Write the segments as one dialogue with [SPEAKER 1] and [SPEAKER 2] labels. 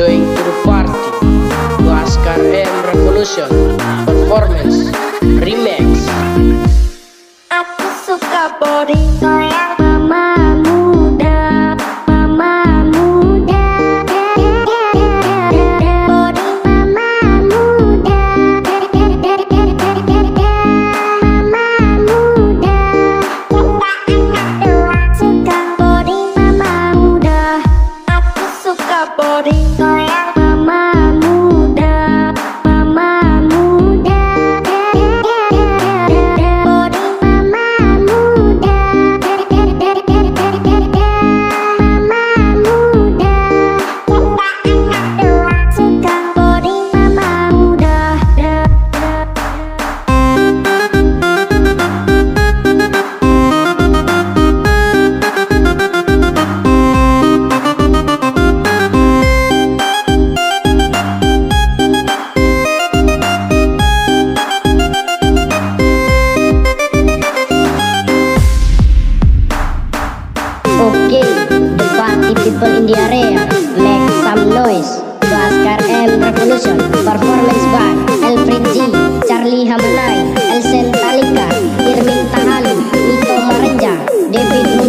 [SPEAKER 1] join to the party. Laskar M Revolution Performance Remix. Aku suka body.
[SPEAKER 2] Revolution Performance Bar, El G, Charlie Hamanai, El Sentalika, Irving Tahali, Nito Marenja, David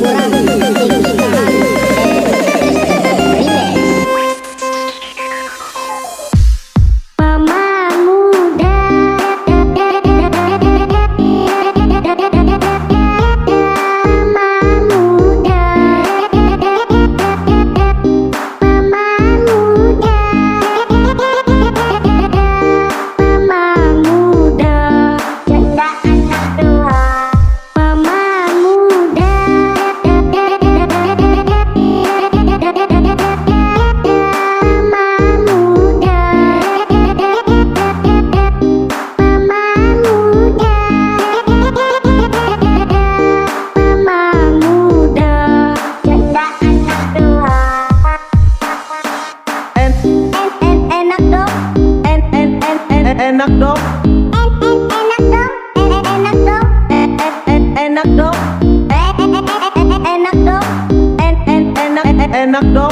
[SPEAKER 2] knock door.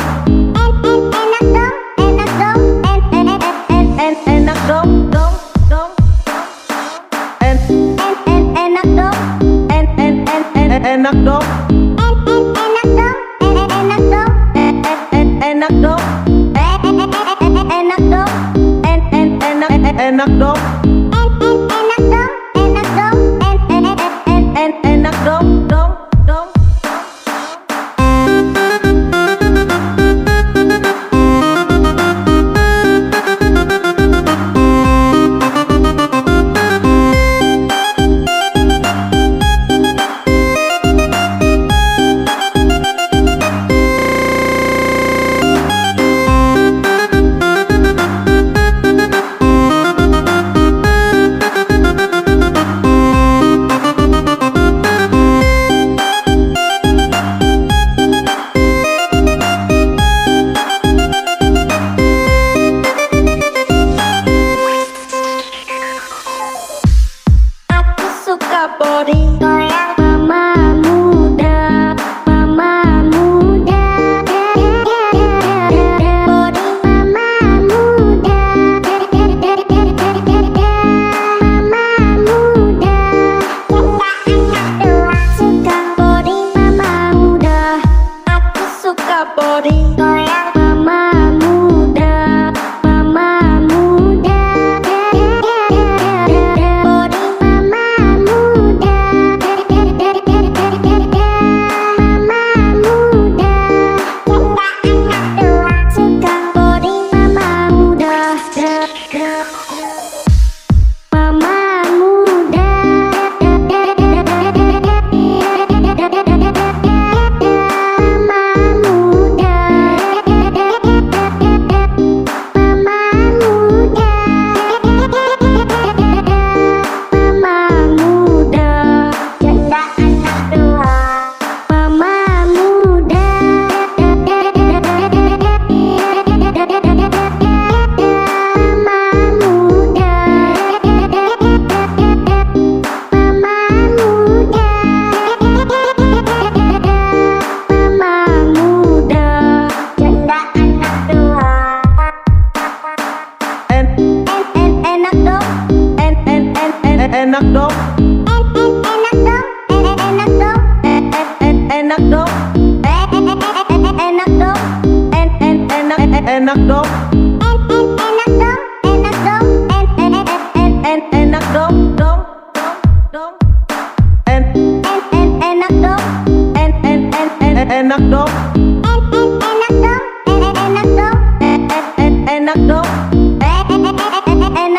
[SPEAKER 2] and knock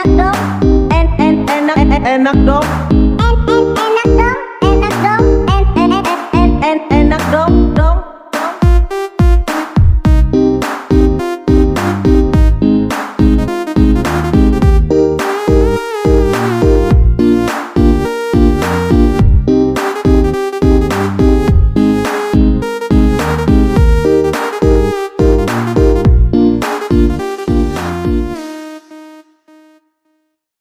[SPEAKER 2] dog. And and and knock dog. And knock dog. And and and and and and.